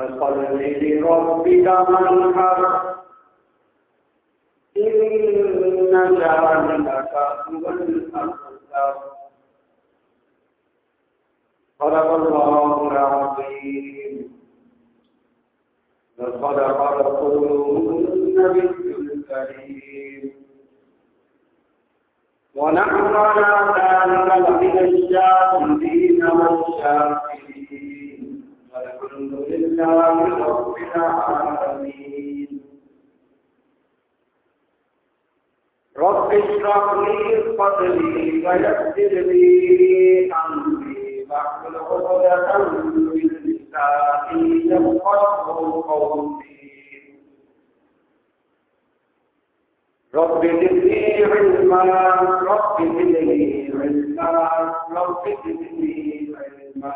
فصل لربك منحر إن شانك هو الأكثر صدق الله العظيم. وصدق رسوله النبي الكريم. ونحن على ذلك لمن الشاهدين والشاكرين. لله رب العالمين رب اشرح لي صدري ويسر لي امري واحلل عقدة من لساني يفقهوا قولي رب زدني علما رب زدني علما رب زدني علما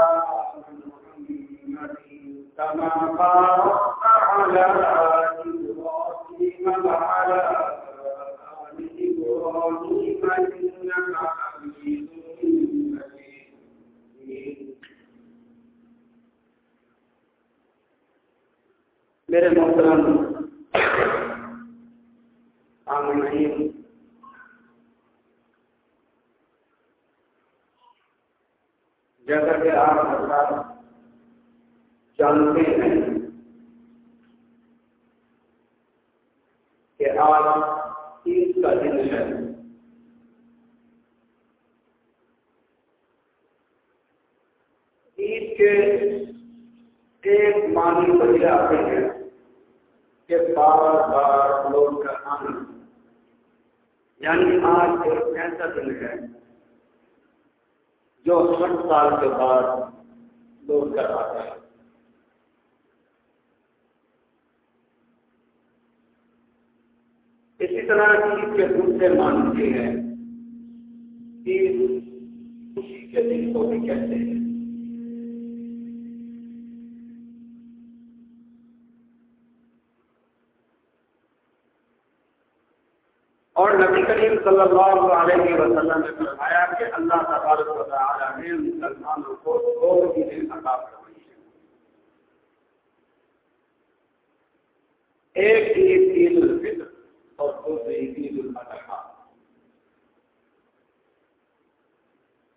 كما باركت على إبراهيم وعلى آل إبراهيم إنك حميد مجيد. میرے محترم سامعین جیسا کہ آپ حضرات جانتے ہیں کہ آج عید کا دن ہے۔ عید کے ایک مانی بجے آتے ہیں کہ بار بار لوٹ کر آنا۔ یعنی آج ایک ایسا دن ہے جو سٹ سال کے بعد لوٹ کر آتا ہے۔ اسی طرح عید کے دوسرے مانتے ہیں عید خوشی کے دن کو بھی کہتے ہیں۔ اور نبی کریم صلی اللہ علیہ وسلم نے فرمایا کہ اللہ تبارک و تعالی نے مسلمانوں کو دو چیزیں عطا فرمائی ہیں ایک عید عید الفطر اور دوسری عید الاضحیٰ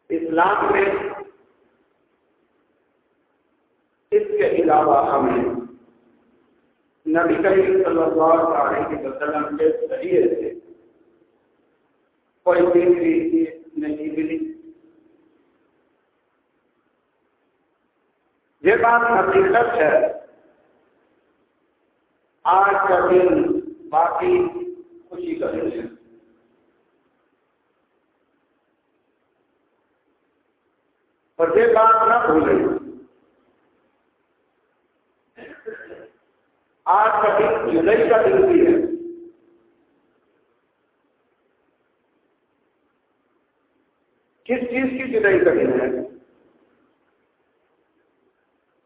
اسلام میں اس کے علاوہ ہمیں نبی کریم صلی اللہ علیہ وسلم کے ذریعے سے کوئی تیسری چیز نہیں ملی۔ یہ بات حقیقت ہے۔ آج کا دن باقی خوشی کا دن ہے۔ اور یہ بات نہ بھولیں۔ آج کا دن جولائی کا دن بھی ہے۔ کس چیز کی جدائی کا دن ہے؟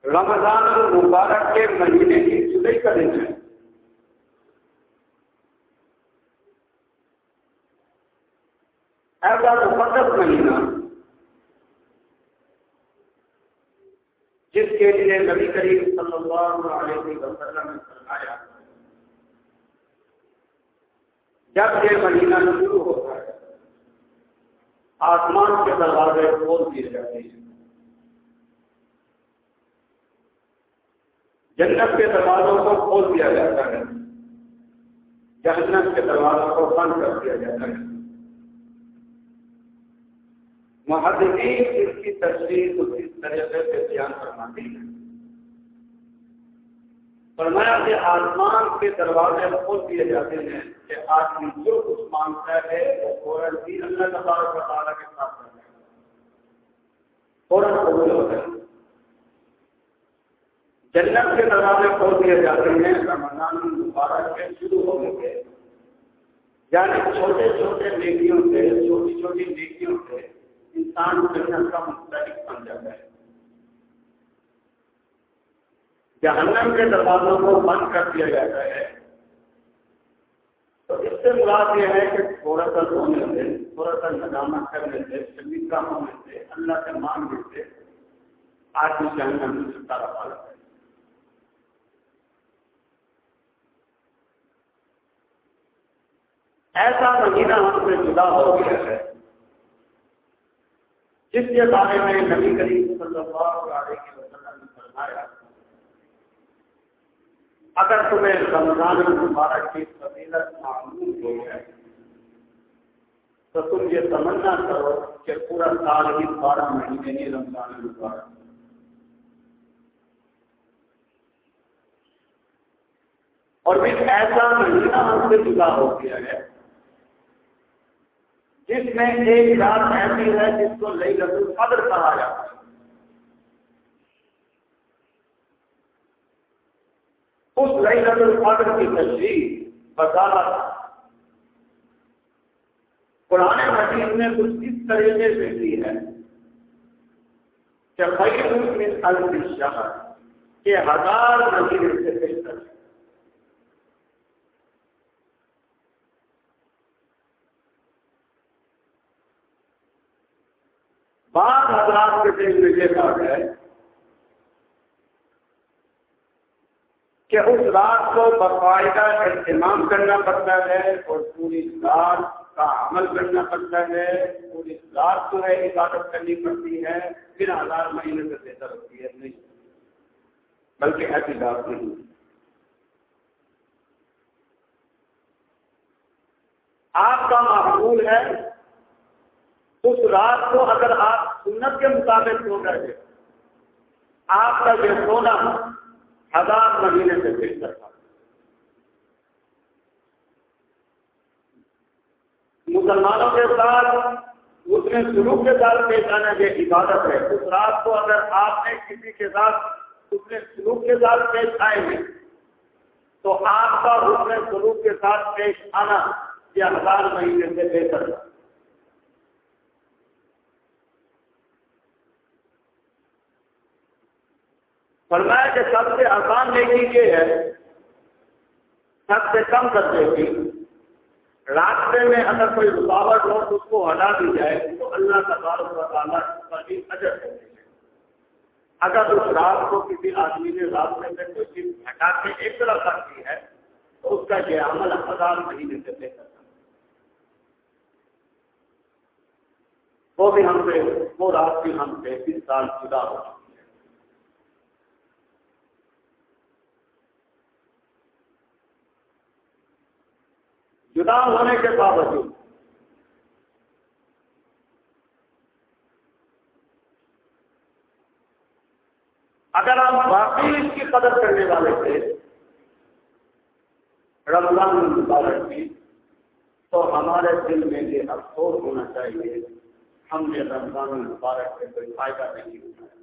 رمضان المبارک کے مہینے کی جدائی کا دن ہے۔ ایسا مقدس مہینہ جس کے لیے نبی کریم صلی اللہ علیہ وسلم نے فرمایا، جب یہ مہینہ شروع ہوتا ہے، آسمان کے دروازے کھول دیے جاتے ہیں۔ جنت کے دروازوں کو کھول دیا جاتا ہے۔ جہنم کے دروازوں کو بند کر دیا جاتا ہے۔ محدثین اس کی تصویر اس طریقے سے بیان فرماتی ہے فرمایا کہ آسمان کے دروازے کھول دیے جاتے ہیں کہ آدمی جو کچھ مانگتا ہے وہ فوراً بھی اللہ تبارک و تعالیٰ کے ساتھ کرتا ہے فوراً قبول ہوتا ہے جنت کے دروازے کھول دیے جاتے ہیں، رمضان مبارک کے شروع ہونے کے یعنی چھوٹے چھوٹے نیکیوں سے، چھوٹی چھوٹی نیکیوں سے انسان جنت کا مختلف بن جاتا ہے۔ جہنم کے دروازوں کو بند کر دیا جاتا ہے۔ تو اس سے مراد یہ ہے کہ تھوڑا سا رونے سے تھوڑا سا ندامت کرنے سے شدید کا ہونے سے اللہ سے مانگنے سے آدمی جہنم میں چھٹکارا پا لیتا ہے۔ ایسا مہینہ ہم سے جدا ہو گیا ہے۔ جس کے بارے میں نبی کریم صلی اللہ علیہ وسلم نے فرمایا، اگر تمہیں رمضان مبارک کی فضیلت معلوم ہو جائے، تو تم یہ سمجھنا کرو کہ پورا سال ہی بارہ مہینے ہی رمضان مبارک اور پھر ایسا مہینہ ہم سے جدا ہو گیا ہے جس میں ایک رات ایسی ہے جس کو لئی لگو قدر کہا جاتا ہے۔ اس لینت القدر کی تشریح وضاحت قرآن مجید نے کچھ اس طریقے سے کی ہے کہ خیر من الف شہر کے ہزار مزید سے بہتر۔ ہے بعض حضرات کے دل میں یہ بات ہے کہ اس رات کو باقاعدہ اہتمام کرنا پڑتا ہے اور پوری رات کا عمل کرنا پڑتا ہے، پوری رات جو ہے عبادت کرنی پڑتی ہے، پھر ہزار مہینے سے بہتر ہوتی ہے، نہیں۔ بلکہ ایسی بات نہیں۔ آپ کا معقول ہے اس رات کو اگر آپ سنت کے مطابق سو گئے آپ کا یہ سونا ہزار مہینے سے بہتر تھا۔ مسلمانوں کے ساتھ اس میں سلوک کے ساتھ پیش آنا یہ عبادت ہے۔ اس رات کو اگر آپ نے کسی کے ساتھ اس میں سلوک کے ساتھ پیش آئے ہیں، تو آپ کا اس میں سلوک کے ساتھ پیش آنا یہ ہزار مہینے سے بہتر تھا۔ فرمایا کہ سب سے آسان نیکی یہ ہے، سب سے کم کر دے گی۔ راستے میں اگر کوئی رکاوٹ ہو تو اس کو ہٹا دی جائے تو اللہ کا تعالیٰ پر بھی اجر کرتے ہیں اگر اس رات کو کسی آدمی نے راستے میں کوئی چیز ہٹا کے ایک طرح کر دی ہے، تو اس کا یہ عمل ہزار مہینے سے بہتر وہ بھی ہم سے وہ رات بھی ہم سے تین سال جدا ہو چکی جدا ہونے کے باوجود۔ اگر آپ واقعی اس کی قدر کرنے والے تھے، رمضان مبارک کی، تو ہمارے دل میں یہ افسوس ہونا چاہیے، ہم نے رمضان مبارک سے کوئی فائدہ نہیں اٹھایا۔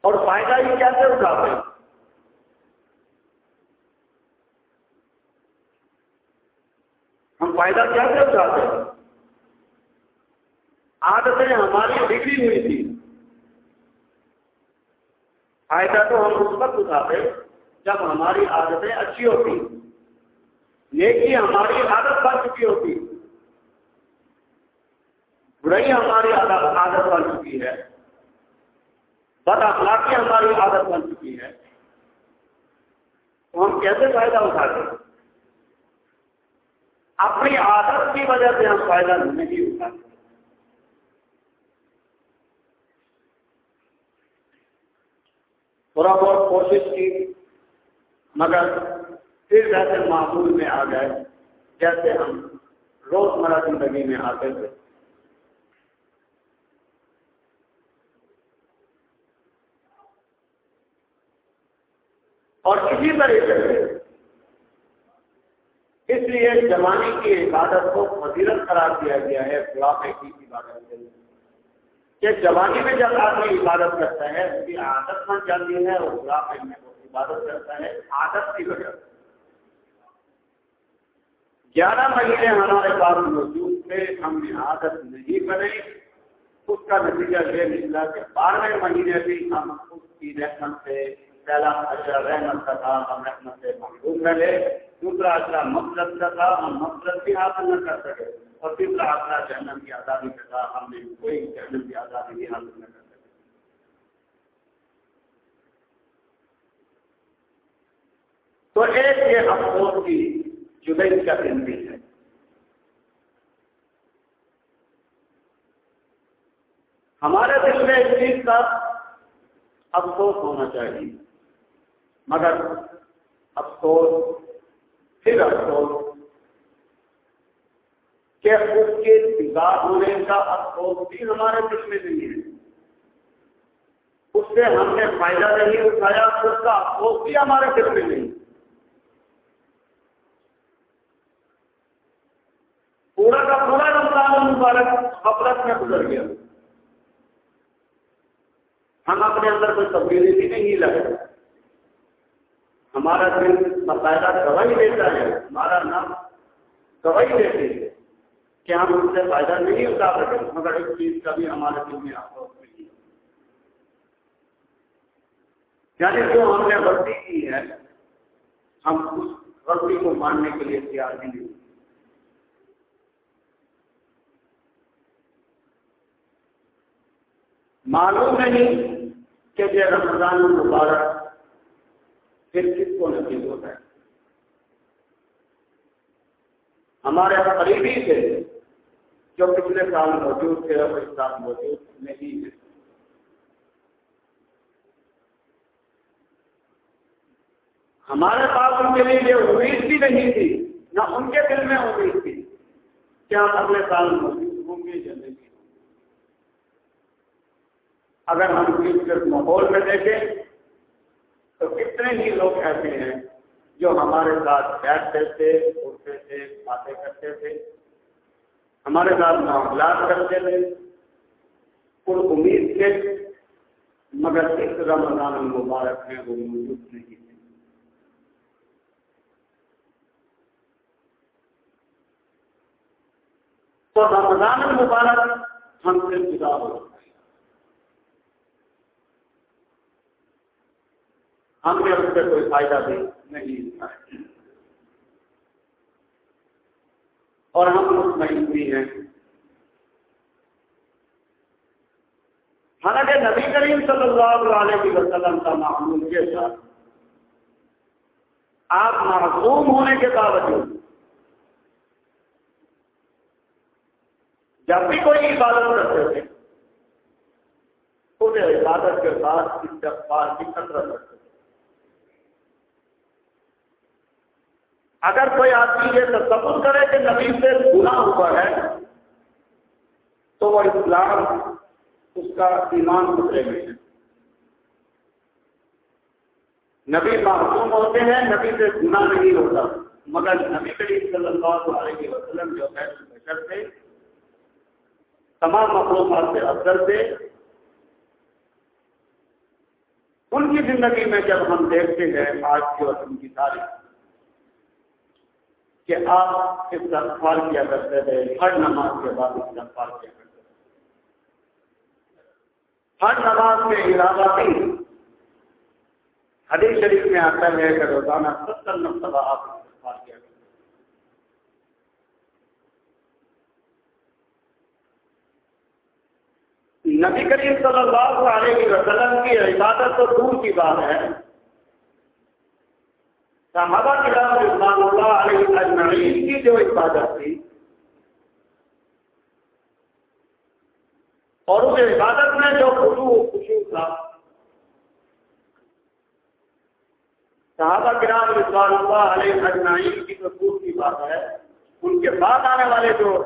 اور فائدہ یہ کیسے اٹھاتے ہیں؟ ہم فائدہ کیا کر چاہتے ہیں؟ عادتیں ہماری بگڑی ہوئی تھی فائدہ تو ہم اس وقت اٹھاتے جب ہماری عادتیں اچھی ہوتی۔ نیکی ہماری عادت بن چکی ہوتی۔ برائی ہماری عادت بن چکی ہے۔ بد اخلاقی ہماری عادت بن چکی ہے۔ تو ہم کیسے فائدہ اٹھاتے ہیں؟ اپنی عادت کی وجہ سے ہم فائدہ نہیں اٹھا تھوڑا بہت کوشش کی، مگر پھر ویسے معمول میں آ گئے، جیسے ہم روزمرہ زندگی میں آتے تھے۔ اور اسی طریقے سے اس لیے جوانی کی عبادت کو فضیلت قرار دیا گیا ہے بڑھاپے کی عبادت کے کہ جوانی میں جب آدمی عبادت کرتا ہے، اس کی عادت بن جاتی ہے اور بڑھاپے میں وہ عبادت کرتا ہے، عادت کی وجہ سے۔ گیارہ مہینے ہمارے پاس موجود تھے، ہم نے عادت نہیں بنے اس کا نتیجہ یہ نکلا کہ بارہویں مہینے بھی ہم اس کی رحمت سے پہلا اشرا رحمت کا تھا ہم رحمت سے محروم رہے، دوسرا اشرا مقصد کا تھا ہم مقصد بھی حاصل نہ کر سکے، اور تیسرا اشرا جہنم کی آزادی کا تھا ہم نے کوئی جہنم کی آزادی بھی حاصل نہ کر سکے۔ تو ایک یہ افسوس کی جدئی کا دن بھی ہے۔ ہمارے دل میں اس چیز کا افسوس ہونا چاہیے۔ مگر افسوس، پھر افسوس کہ اس کے بگاڑ ہونے کا افسوس بھی ہمارے دل میں نہیں ہے۔ اس سے ہم نے فائدہ نہیں اٹھایا اس کا افسوس بھی ہمارے دل میں نہیں۔ پورا کا پورا رمضان مبارک غفلت میں گزر گیا۔ ہم اپنے اندر کوئی تبدیلی بھی نہیں لگے۔ ہمارا دل باقاعدہ گواہی دیتا ہے، ہمارا نام گواہی دیتے ہیں کہ ہم ان سے فائدہ نہیں اٹھا سکے، مگر اس چیز کا بھی ہمارے دل میں افسوس نہیں یعنی جو ہم نے غلطی کی ہے، ہم اس غلطی کو ماننے کے لیے تیار نہیں معلوم نہیں کہ یہ رمضان مبارک پھر کس کو نصیب ہوتا ہے؟ ہمارے قریبی تھے جو پچھلے سال موجود تھے اور اس سال موجود نہیں ہے ہمارے پاس ان کے لیے یہ امید بھی نہیں تھی، نہ ان کے دل میں امید تھی کہ ہم اگلے سال موجود ہوں گے یا نہیں۔ اگر ہم اس ماحول میں دیکھیں تو کتنے ہی لوگ ایسے ہیں جو ہمارے ساتھ بیٹھتے تھے اٹھتے تھے، باتیں کرتے تھے۔ ہمارے ساتھ معاملات کرتے تھے۔ پر امید تھے مگر اس رمضان المبارک میں وہ موجود نہیں تھے۔ تو رمضان المبارک ہم سے جدا ہو ہم نے اس سے کوئی فائدہ بھی نہیں اور ہم مطمئن بھی ہیں۔ حالانکہ نبی کریم صلی اللہ علیہ وسلم کا معمول کے ساتھ آپ معصوم ہونے کے باوجود جب بھی کوئی عبادت کرتے تھے تو عبادت کے بعد استغفار کی کثرت کرتے اگر کوئی آدمی یہ تصور کرے کہ نبی سے گناہ ہوا ہے، تو وہ اسلام اس کا ایمان خطرے میں ہے۔ نبی معصوم ہوتے ہیں، نبی سے گناہ نہیں ہوتا۔ مگر نبی کریم صلی اللہ علیہ وسلم جو ہے، بشر تھے تمام مخلوقات سے افضل تھے۔ ان کی زندگی میں جب ہم دیکھتے ہیں، آج کی اور ان کی تاریخ کہ آپ استغفار کیا کرتے تھے، ہر نماز کے بعد استغفار کیا کرتے تھے۔ ہر نماز میں ارادہ بھی حدیث شریف میں آتا ہے کہ روزانہ ستر مرتبہ آپ استغفار کیا کرتے نبی کریم صلی اللہ علیہ وسلم کی عبادت تو دور کی بات ہے۔ صحابہ کرام رضوان اللہ علیہ اجمعین کی جو عبادت تھی، اور اس عبادت میں جو خوشو خوشو تھا۔ صحابہ کرام رضوان اللہ علیہ اجمعین کی تو دور کی بات ہے، ان کے بعد آنے والے جو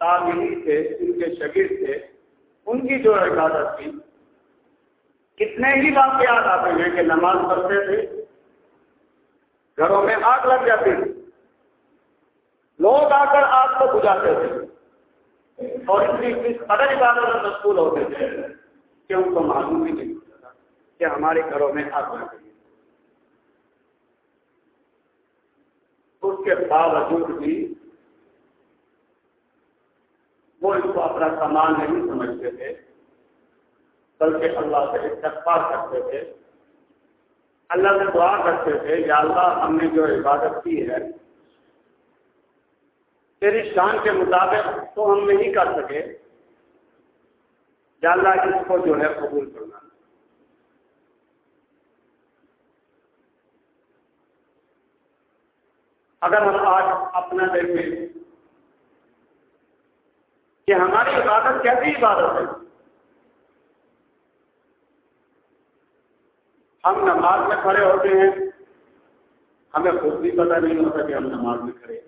تعلیمی تھے، ان کے شگیر تھے، ان کی جو عبادت تھی، کتنے ہی واقعات آتے ہیں کہ نماز پڑھتے تھے گھروں میں آگ لگ جاتی تھی۔ لوگ آ کر آگ کو بجاتے تھے۔ اور اس قدر عبادت میں مشغول ہوتے تھے کہ ان کو معلوم ہی نہیں ہوتا کہ ہمارے گھروں میں آگ لگ گئی۔ اس کے باوجود بھی وہ اس کو اپنا سامان نہیں سمجھتے تھے، بلکہ اللہ سے استغفار کرتے تھے۔ اللہ سے دعا کرتے تھے یا اللہ ہم نے جو عبادت کی ہے تیری شان کے مطابق تو ہم نہیں کر سکے، یا اللہ اس کو جو ہے قبول کرنا۔ اگر ہم آج اپنا دیکھیں کہ ہماری عبادت کیسی عبادت ہے؟ ہم نماز میں کھڑے ہوتے ہیں۔ ہمیں خود بھی پتہ نہیں ہوتا کہ ہم نماز میں کھڑے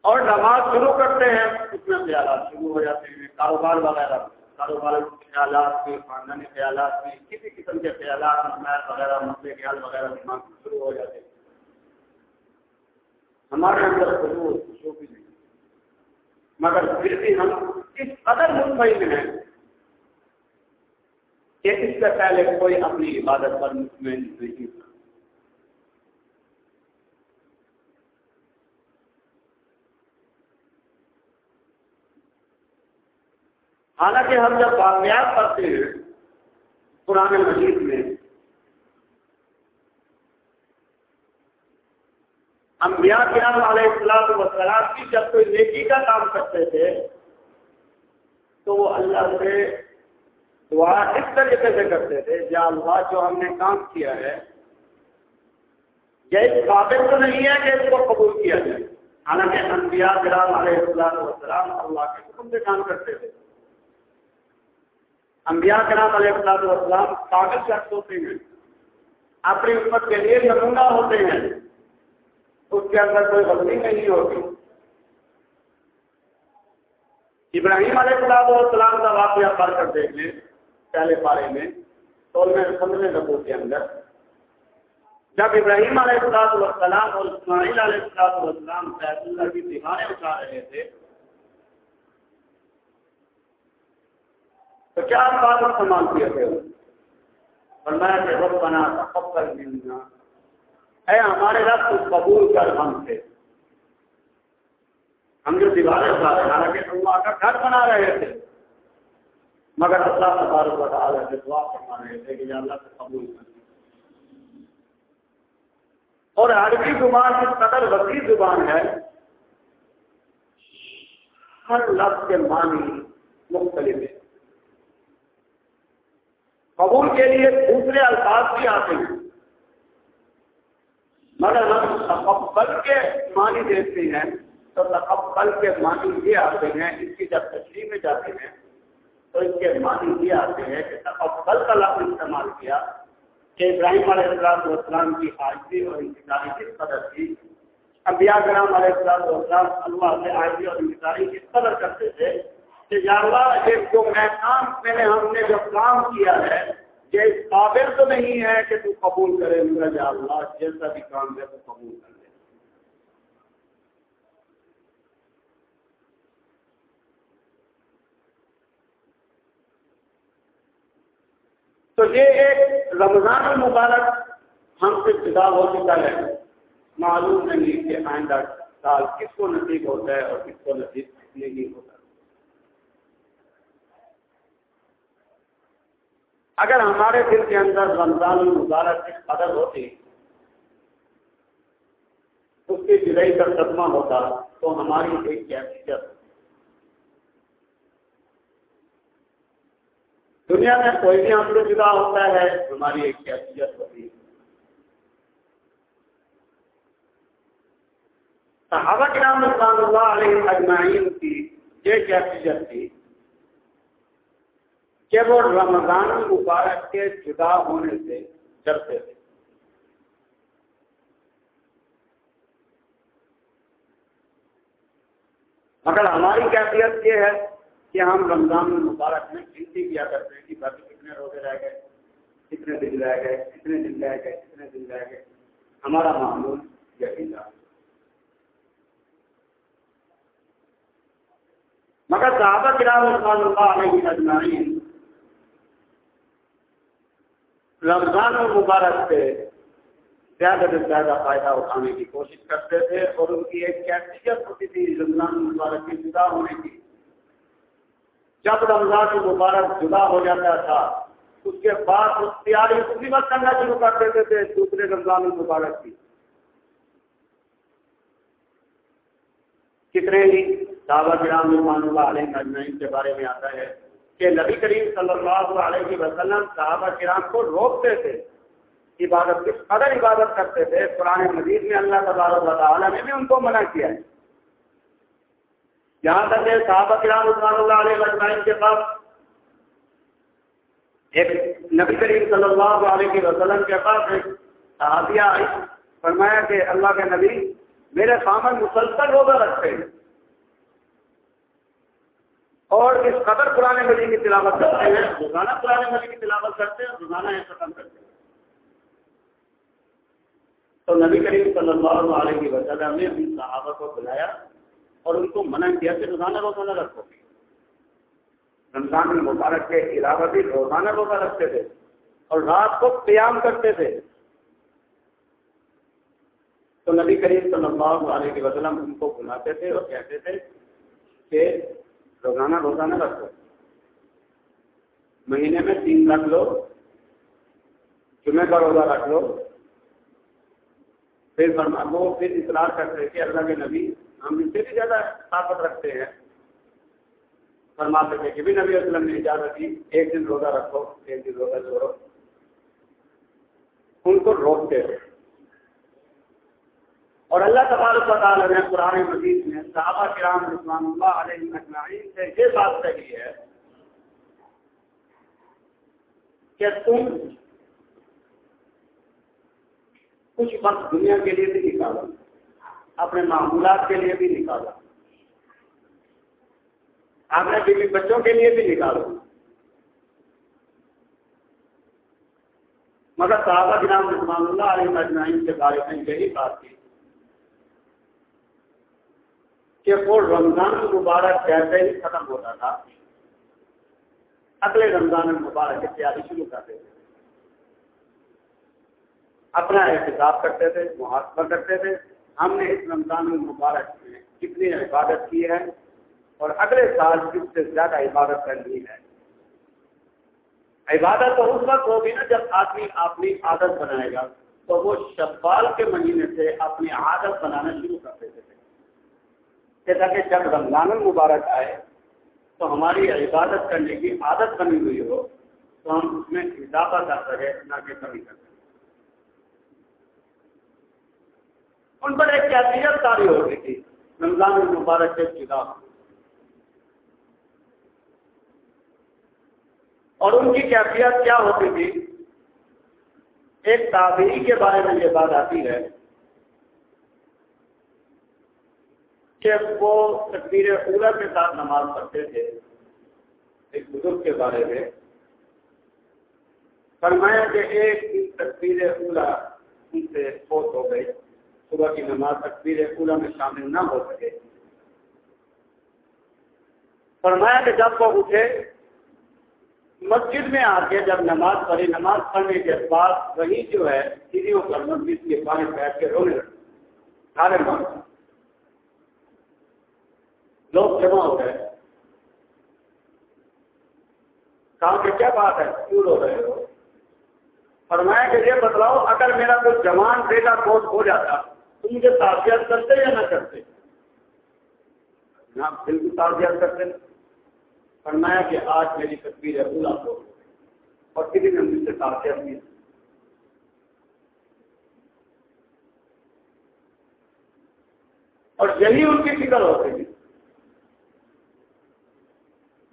اور نماز شروع کرتے ہیں، اس میں خیالات شروع ہو جاتے ہیں، کاروبار وغیرہ کاروبار خیالات کے خاندانی خیالات میں، کسی قسم کے خیالات وغیرہ، مسئلے، خیال وغیرہ دماغ شروع ہو جاتے ہیں۔ ہمارے اندر شروع بھی نہیں۔ مگر پھر بھی ہم اس قدر مطمئن ہیں کہ اس سے پہلے کوئی اپنی عبادت پر مطمئن نہیں تھا۔ حالانکہ ہم جب واقعات پڑھتے ہیں پرانے مجید میں انبیاء کرام علیہ السلام وسلام کی جب کوئی نیکی کا کام کرتے تھے، تو وہ اللہ سے دعا اس طریقے سے کرتے تھے، یا اللہ جو ہم نے کام کیا ہے، یہ اس قابل تو نہیں ہے کہ اس کو قبول کیا جائے۔ حالانکہ انبیاء کرام علیہ السلام وسلام اللہ کے حکم سے کام کرتے تھے۔ انبیاء کرام علیہ السلام وسلام کاغذ شخص ہوتے ہیں، اپنی امت کے لیے نمونہ ہوتے ہیں۔ اس کے اندر کوئی غلطی نہیں ہوگی۔ ابراہیم علیہ السلام السلام کا واقعہ پڑھ کر دیکھ لیں، پہلے پارے میں تو میں سمجھنے لگوں کے اندر۔ جب ابراہیم علیہ السلام السلام اور اسماعیل علیہ السلام السلام بیت اللہ کی دیواریں اٹھا رہے تھے، تو کیا بات استعمال کیے تھے فرمایا کہ رب بنا تقبل منا۔ اے ہمارے رب کو قبول کر ہم سے۔ ہم جو دیواریں بنا رہے حالانکہ اللہ کا گھر بنا رہے تھے۔ مگر اللہ تبارک و تعالی سے دعا فرما رہے تھے کہ اللہ سے قبول کر۔ اور عربی زبان کی قدر وسیع زبان ہے۔ ہر لفظ کے معنی مختلف ہے قبول کے لیے دوسرے الفاظ بھی آتے ہیں۔ مگر ہم تقبل کے معنی دیکھتے ہیں، تو تقبل کے معنی یہ آتے ہیں، اس کی جب تشریح میں جاتے ہیں، تو اس کے معنی یہ آتے ہیں کہ تقبل کا لفظ استعمال کیا کہ ابراہیم علیہ السلام والسلام کی حاضری اور انتظاری کس قدر تھی؟ انبیاء کرام علیہ السلام والسلام اللہ سے حاضری اور انتظاری کس قدر کرتے تھے؟ کہ یا ایک جو میں کام میں نے ہم نے جو کام کیا ہے یہ اس قابل تو نہیں ہے کہ تو قبول کرے میرا جا اللہ، جیسا بھی کام ہے تو قبول کر لے۔ تو یہ ایک رمضان المبارک ہم سے جدا ہو چکا ہے۔ معلوم نہیں کہ آئندہ سال کس کو نصیب ہوتا ہے اور کس کو نصیب نہیں ہوتا۔ اگر ہمارے دل کے اندر رمضان المبارک کی قدر ہوتی، اس کی جدئی کا صدمہ ہوتا، تو ہماری ایک کیفیت۔ دنیا میں کوئی بھی ہم سے جدا ہوتا ہے، ہماری ایک کیفیت ہوتی۔ ہے صحابہ کرام رضوان اللہ علیہ اجمعین کی یہ کیفیت تھی۔ کہ وہ رمضان مبارک کے جدا ہونے سے ڈرتے تھے۔ مگر ہماری کیفیت یہ ہے کہ ہم رمضان مبارک میں گنتی کیا کرتے ہیں کہ باقی کتنے روزے رہ گئے، کتنے دن رہ گئے، کتنے دن رہ گئے، کتنے دن رہ گئے۔ ہمارا معمول یقین مگر صحابہ کرام رحمان اللہ علیہ اجمعین رمضان المبارک سے زیادہ سے زیادہ فائدہ اٹھانے کی کوشش کرتے تھے اور ان کی ایک کیفیت ہوتی تھی رمضان المبارک کی جدا ہونے کی۔ جب رمضان المبارک جدا ہو جاتا تھا، اس کے بعد اس تیاری اسی وقت کرنا شروع کر دیتے تھے دوسرے رمضان المبارک کی۔ کتنے ہی دعوت رام رحمان اللہ علیہ اجمعین کے بارے میں آتا ہے۔ کہ نبی کریم صلی اللہ علیہ وسلم صحابہ کرام کو روکتے تھے، عبادت کس قدر عبادت کرتے تھے۔ قرآن مجید میں اللہ تبارک و تعالیٰ نے بھی ان کو منع کیا ہے۔ جہاں تک کہ صحابہ کرام رحمان اللہ علیہ وسلم کے پاس ایک نبی کریم صلی اللہ علیہ وسلم کے پاس ایک صحابیہ آئی فرمایا کہ اللہ کے نبی میرے سامنے مسلسل روزہ رکھتے ہیں۔ اور اس قدر پرانے مجھے کی تلاوت کرتے ہیں۔ روزانہ پرانے مجھے کی تلاوت کرتے ہیں، روزانہ ایسا ختم کرتے ہیں۔ تو نبی کریم صلی اللہ علیہ وسلم نے اپنی صحابہ کو بلایا اور ان کو منع کیا کہ روزانہ روزانہ رکھو۔ رمضان مبارک کے علاوہ بھی روزانہ روزہ رکھتے تھے اور رات کو قیام کرتے تھے۔ تو نبی کریم صلی اللہ علیہ وسلم ان کو بلاتے تھے اور کہتے تھے کہ روزانہ روزانہ رکھو۔ مہینے میں تین رکھ لو جمعے کا روزہ رکھ لو۔ پھر فرما وہ پھر اطلاع کرتے کہ اللہ کے نبی ہم ان سے بھی زیادہ طاقت رکھتے ہیں۔ فرماتے تھے کہ بھی نبی اسلم نے اجازت دی، ایک دن روزہ رکھو، ایک دن روزہ چھوڑو۔ ان کو روکتے تھے اور اللہ تبارک و تعالیٰ نے قرآن مجید میں صحابہ کرام رضوان اللہ علیہ اجمعین سے یہ بات کہی ہے کہ تم کچھ وقت دنیا کے لیے بھی نکالا اپنے معمولات کے لیے بھی نکالا اپنے بیوی بچوں کے لیے بھی نکالو۔ مگر صحابہ کرام رضوان اللہ علیہ اجمعین کے بارے میں یہی بات کی کہ وہ رمضان مبارک جیسے ہی ختم ہوتا تھا، اگلے رمضان مبارک کی تیاری شروع کرتے تھے۔ اپنا احتساب کرتے تھے، محاسبہ کرتے تھے۔ ہم نے اس رمضان مبارک میں کتنی عبادت کی ہے اور اگلے سال کس سے زیادہ عبادت کرنی ہے۔ عبادت تو اس وقت ہوگی نا جب آدمی اپنی عادت بنائے گا۔ تو وہ شبال کے مہینے سے اپنی عادت بنانا شروع کہ جب رمضان المبارک آئے تو ہماری عبادت کرنے کی عادت بنی ہوئی ہو، تو ہم اس میں اضافہ کر سکے نہ کہ کمی کر سکیں ان پر ایک کیفیت تاری ہو گئی تھی، رمضان المبارک کے جدا اور ان کی کیفیت کیا ہوتی تھی؟ ایک تابعی کے بارے میں یہ بات آتی ہے کہ وہ تقبیر اولا کے ساتھ نماز پڑھتے تھے۔ ایک بزرگ کے بارے میں فرمایا کہ ایک دن تقبیر اولا ان سے فوت ہو گئی۔ صبح کی نماز تقبیر اولا میں شامل نہ ہو سکے۔ فرمایا کہ جب وہ اٹھے، مسجد میں آ کے جب نماز پڑھی، نماز پڑھنے کے بعد وہی جو ہے، سیڑھیوں پر مسجد کے پاس بیٹھ کے رونے لگے۔ سارے مانگ لوگ جمع ہو گئے کہا کہ کیا بات ہے؟ کیوں رو رہے ہو؟ فرمایا کہ یہ بتلاؤ، اگر میرا کوئی جوان بیٹا کوٹ ہو جاتا، تو مجھے تعزیت کرتے یا نہ کرتے؟ آپ بالکل تعزیت کرتے۔ فرمایا کہ آج میری تصویر ہے پورا ہو اور کسی نے مجھ سے تعزیت نہیں اور یہی ان کی فکر ہوتی تھی۔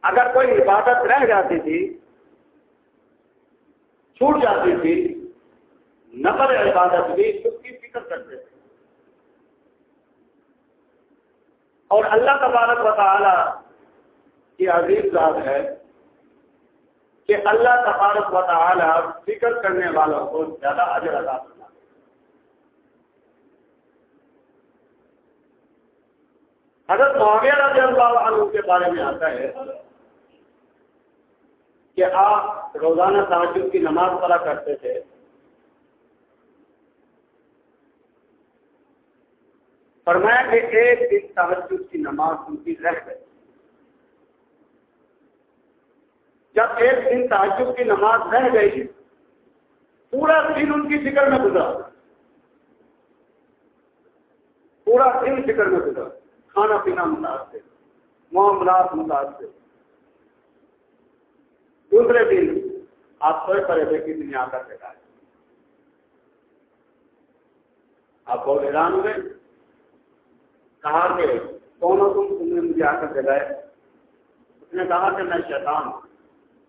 اگر کوئی عبادت رہ جاتی تھی، چھوٹ جاتی تھی، نقل عبادت بھی اس کی فکر کرتے تھے۔ اور اللہ تبارک و تعالی کی عظیم ذات ہے کہ اللہ تبارک و تعالی فکر کرنے والوں کو زیادہ اجر ادا کرنا حضرت معاویہ رضی اللہ عنہ کے بارے میں آتا ہے کہ آپ روزانہ تحجد کی نماز پڑھا کرتے تھے۔ فرمایا کہ ایک دن تحجد کی نماز ان کی رہ گئی۔ جب ایک دن تحجد کی نماز رہ گئی، پورا دن ان کی فکر میں گزرا۔ پورا دن فکر میں گزرا۔ کھانا پینا متاثر، معاملات متاثر۔ دوسرے دن آپ سوئے پڑے تھے کہ دنیا کر کے آپ بہت حیران ہوئے۔ کہا کہ کون ہو تم؟ تم نے مجھے آ کر جگائے اس نے کہا کہ میں شیطان ہوں۔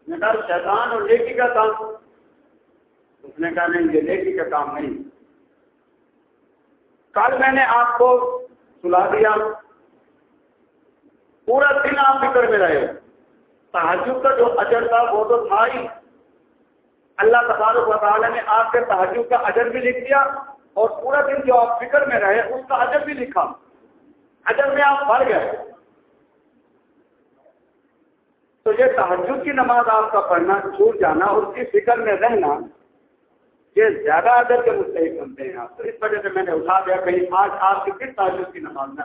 نے کہا، شیطان اور لیکی کا کام۔ اس نے کہا، نہیں، یہ لیکی کا کام نہیں۔ کل میں نے آپ کو سلا دیا۔ پورا دن آپ فکر میں رہے تحجد کا جو اجر تھا وہ تو تھا ہی۔ اللہ تبارک و تعالیٰ نے آپ کے تحجد کا اجر بھی لکھ دیا اور پورا دن جو آپ فکر میں رہے اس کا اجر بھی لکھا۔ اجر میں آپ بڑھ گئے۔ تو یہ تحجد کی نماز آپ کا پڑھنا چھوٹ جانا اور اس کی فکر میں رہنا، یہ زیادہ اجر کے مستحق بنتے ہیں آپ۔ تو اس وجہ سے میں نے اٹھا دیا کہیں آج آپ کی کس تحجد کی نماز نہ۔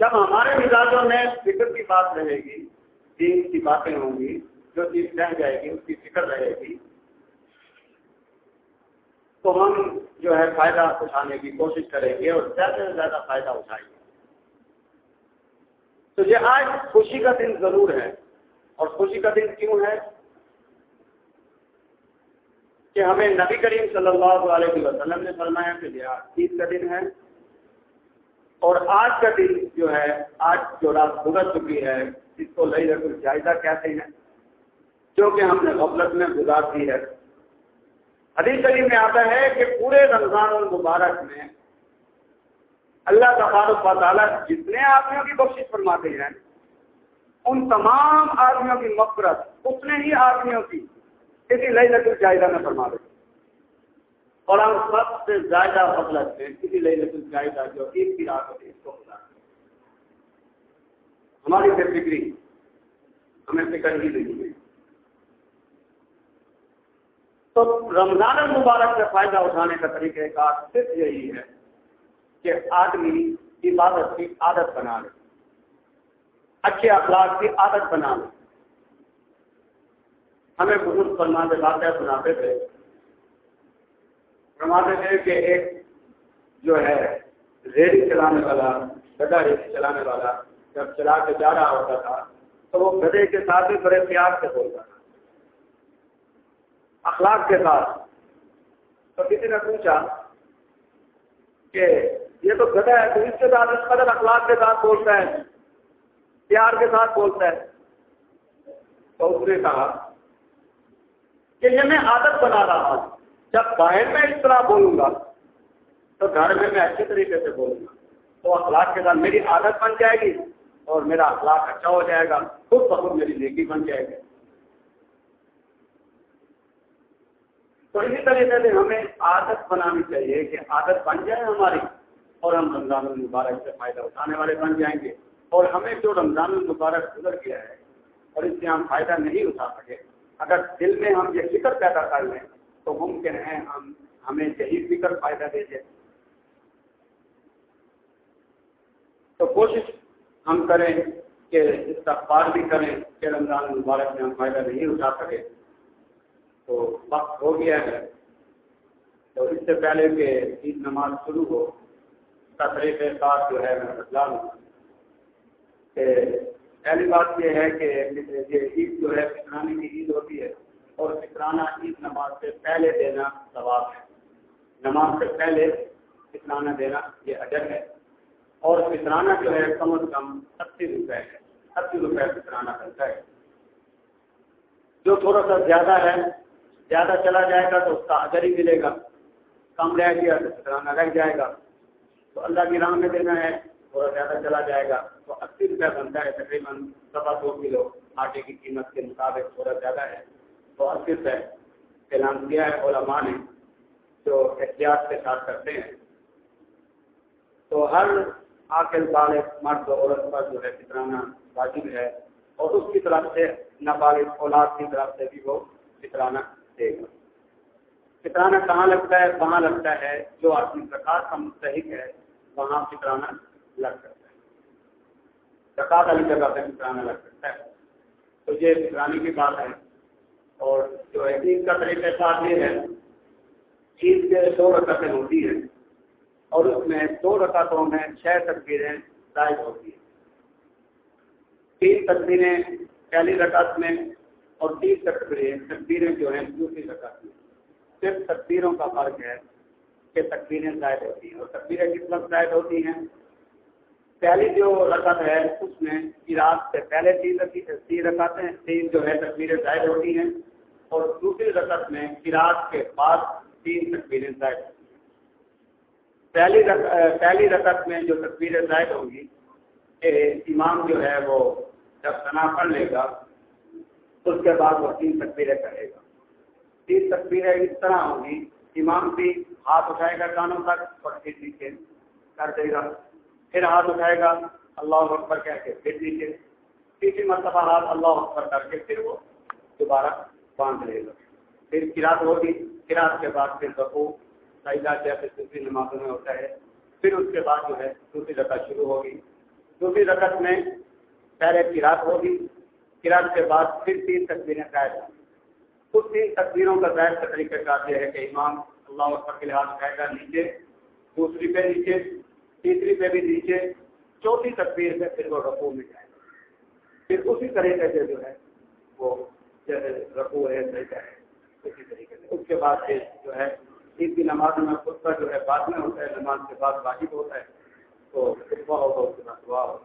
جب ہمارے مزاجوں میں فکر کی بات رہے گی، دین کی باتیں ہوں گی، جو چیز رہ جائے گی، اس کی فکر رہے گی، تو ہم جو ہے فائدہ اٹھانے کی کوشش کریں گے اور زیادہ سے زیادہ فائدہ اٹھائیں گے۔ تو یہ آج خوشی کا دن ضرور ہے۔ اور خوشی کا دن کیوں ہے؟ کہ ہمیں نبی کریم صلی اللہ علیہ وسلم نے فرمایا کہ یہ عید کا دن ہے۔ اور آج کا دن جو ہے، آج جو رات گزر چکی ہے، اس کو لئی رکھ جائزہ کہتے ہیں، جو کہ ہم نے غفلت میں گزار دی ہے۔ حدیث شریف میں آتا ہے کہ پورے رمضان المبارک میں اللہ تبارک و تعالیٰ جتنے آدمیوں کی بخش فرماتے ہیں، ان تمام آدمیوں کی مفرت اتنے ہی آدمیوں کی کسی لئی رکھ جائزہ میں فرما دیتے اور ہم سب سے زیادہ غفلت کسی لے لیکن جائزہ جو عید کی رات ہوتی ہے اس کو ہماری پھر فکری ہمیں فکر ہی نہیں ہے تو رمضان المبارک سے فائدہ اٹھانے کا طریقہ کار صرف یہی ہے کہ آدمی عبادت کی عادت بنا لے، اچھے اخلاق کی عادت بنا لے۔ ہمیں بزرگ فرماتے باتیں سناتے تھے فرماتے تھے کہ ایک جو ہے ریڑھی چلانے والا گدا ریڑھی چلانے والا جب چلا کے جا رہا ہوتا تھا، تو وہ گدے کے ساتھ بھی بڑے پیار سے بولتا تھا۔ اخلاق کے ساتھ۔ تو کسی نے پوچھا کہ یہ تو گدا ہے، تو اس کے ساتھ اس قدر اخلاق کے ساتھ بولتا ہے، پیار کے ساتھ بولتا ہے۔ تو اس نے کہا کہ یہ میں عادت بنا رہا ہوں۔ جب باہر میں اس طرح بولوں گا، تو گھر میں میں اچھے طریقے سے بولوں گا۔ تو اخلاق کے ساتھ میری عادت بن جائے گی اور میرا اخلاق اچھا ہو جائے گا۔ خود بخود میری نیکی بن جائے گی۔ تو اسی طریقے سے ہمیں عادت بنانی چاہیے کہ عادت بن جائے ہماری اور ہم رمضان المبارک سے فائدہ اٹھانے والے بن جائیں گے۔ اور ہمیں جو رمضان المبارک گزر گیا ہے اور اس سے ہم فائدہ نہیں اٹھا سکے، اگر دل میں ہم یہ فکر پیدا کر لیں تو ممکن ہے ہم ہمیں یہی فکر فائدہ دے دیں۔ تو کوشش ہم کریں کہ استغفار بھی کریں کہ رمضان مبارک میں ہم فائدہ نہیں اٹھا سکے۔ تو وقت ہو گیا ہے۔ تو اس سے پہلے کہ عید نماز شروع ہو اس کا طریقہ جو ہے میں بتلا لوں کہ پہلی بات یہ ہے کہ یہ عید جو ہے کسانی کی عید ہوتی ہے۔ اور فکرانہ عید نماز سے پہلے دینا ثواب ہے۔ نماز سے پہلے فکرانہ دینا یہ اجر ہے۔ اور فکرانہ جو ہے کم از کم اسی روپے ہے۔ اسی روپے فکرانہ کرتا ہے۔ جو تھوڑا سا زیادہ ہے، زیادہ چلا جائے گا تو اس کا اجر ہی ملے گا۔ کم رہ گیا تو شکرانہ رہ جائے گا۔ تو اللہ کی راہ میں دینا ہے، تھوڑا زیادہ چلا جائے گا تو اسی روپیہ بنتا ہے تقریباً سوا دو کلو۔ آٹے کی قیمت کے مطابق تھوڑا زیادہ ہے۔ تو اسی روپئے اعلان کیا ہے، علماء نے جو احتیاط کے ساتھ کرتے ہیں۔ تو ہر آخر بالغ، مرد و عورت پر جو ہے فطرانہ واجب ہے اور اس کی طرف سے نابالغ اولاد کی طرف سے بھی وہ فطرانہ دے گا۔ فطرانہ کہاں لگتا ہے؟ وہاں لگتا ہے جو آدمی زکات کا مستحق ہے، وہاں فطرانہ لگ سکتا ہے۔ زکات والی جگہ پہ فطرانہ لگ سکتا ہے۔ تو یہ فطرانی کی بات ہے۔ اور جو عید کا طریقہ کار یہ ہے عید کے دو رکعتیں ہوتی ہیں اور اس میں دو رکعتوں میں چھ تصویریں ظاہر ہوتی ہیں۔ تین تصویریں پہلی رکعت میں اور تین تصویریں تصویریں جو ہیں دوسری رکعت میں۔ صرف تصویروں کا فرق ہے کہ تصویریں ظاہر ہوتی ہیں۔ اور تصویریں کس وقت ظاہر ہوتی ہیں؟ پہلی جو رکعت ہے، اس میں عراق سے پہلے تین تین رکعتیں، تین جو ہے تصویریں ظاہر ہوتی ہیں۔ اور دوسری رکعت میں عراق کے بعد تین تصویریں ظاہر ہوتی ہیں پہلی پہلی رقط میں جو تصویریں ظاہر ہوں گی امام جو ہے وہ جب تنا پڑھ لے گا، اس کے بعد وہ تین تصویریں کرے گا۔ تین تصویریں اس طرح ہوں گی، امام بھی ہاتھ اٹھائے گا کانوں تک اور پھر نیچے کر دے گا۔ پھر ہاتھ اٹھائے گا، اللہ اکبر کہہ کے پھر نیچے۔ تیسری مرتبہ ہاتھ اللہ اکبر کر کے پھر وہ دوبارہ باندھ لے گا۔ پھر کراط ہوگی کراط کے بعد پھر رقو جیسے دوسری نمازوں میں ہوتا ہے۔ پھر اس کے بعد جو ہے دوسری رقط شروع ہوگی۔ دوسری رقط میں پہلے کراط ہوگی کراط کے بعد پھر تین تصویریں قائد ہوں۔ اس تین تصویروں کا ظاہر کا طریقہ کار یہ ہے کہ امام اللہ وقت کے لحاظ کہے گا نیچے، دوسری پہ نیچے، تیسری پہ بھی نیچے، چوتھی تصویر پہ پھر وہ رقو میں جائے۔ گا پھر اسی طریقے سے جو ہے وہ جیسے رقو ہے اسی طریقے سے۔ اس کے بعد پھر جو ہے، عید کی نماز میں خود کا جو ہے، بعد میں ہوتا ہے، نماز کے بعد واجب ہوتا ہے۔ تو خطبہ ہوگا، اس کے بعد دعا ہوگا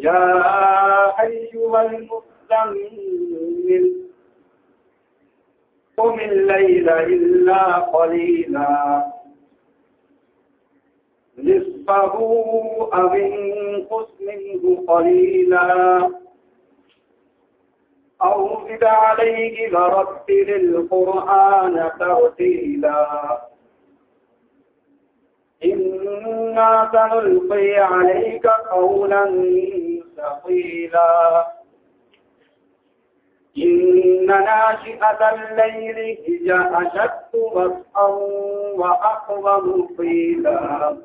يا أيها المسلمين قم الليل إلا قليلا. نصفه أو انقص منه قليلا. أو زد عليه لرتل القرآن ترتيلا. إنا سنلقي عليك قولا ثقيلا إن ناشئة الليل هي أشد وسعا وأقوم قيلا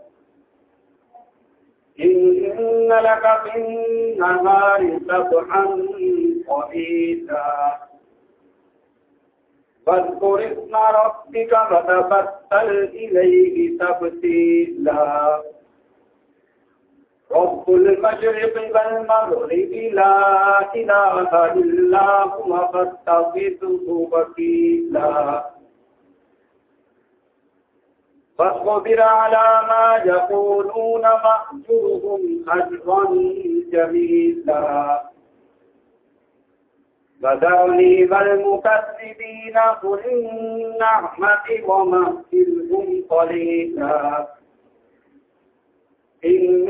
إن لك في النهار سبحا طويلا واذكر اسم ربك فتبتل إليه تبتيلا رب المشرق والمغرب لا إله إلا هو فاتخذه وكيلا. فاصبر على ما يقولون مأجرهم أجرا جميلا. فذرني والمكذبين قل النعمة ومهلهم قليلا.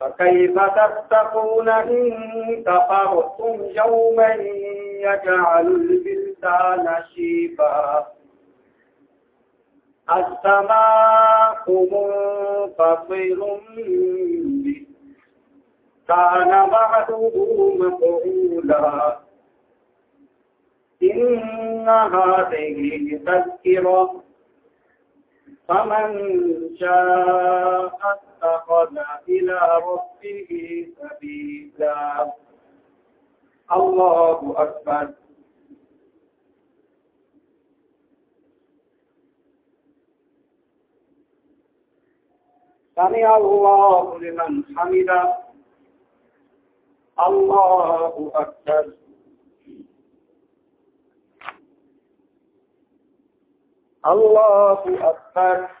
فكيف تتقون إن كفرتم يوما يجعل البلدان شيبا السماء منفصل به كان بعده مفعولا إن هذه تذكرة فمن شاء اتخذ إلى ربه سبيلا. الله أكبر. سمع الله لمن حمد الله أكبر. الله أكبر.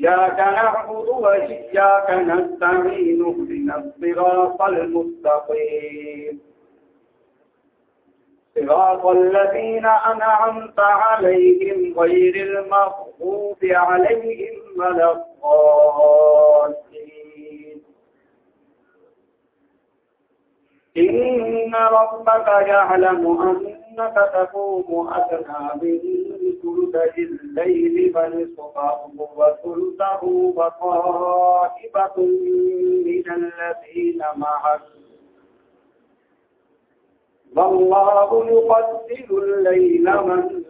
إياك نعبد وإياك نستعين اهدنا الصراط المستقيم. صراط الذين أنعمت عليهم غير المغضوب عليهم ولا الضالين. إن ربك يعلم أنك تقوم أدنى من ثلث الليل فنصفه وثلثه وطائفة من الذين معك. والله يقدر الليل والنهار.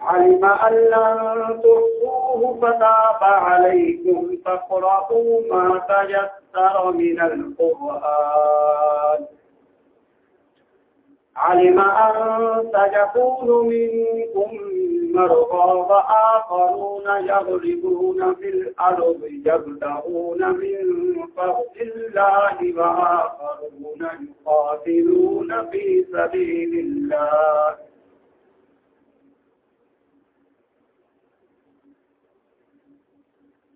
علم أن لن تحصوه فتاب عليكم فاقرأوا ما تيسر من القرآن. علم أن سيكون منكم مرضى وآخرون يغربون في الأرض يبدأون من فضل الله وآخرون يقاتلون في سبيل الله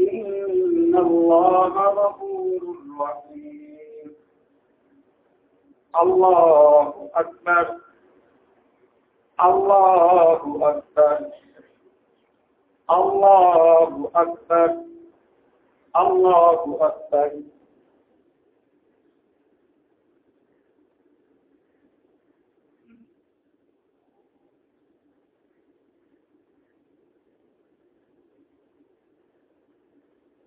إن الله غفور رحيم. الله أكبر. الله أكبر. الله أكبر. الله أكبر.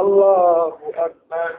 الله أكبر.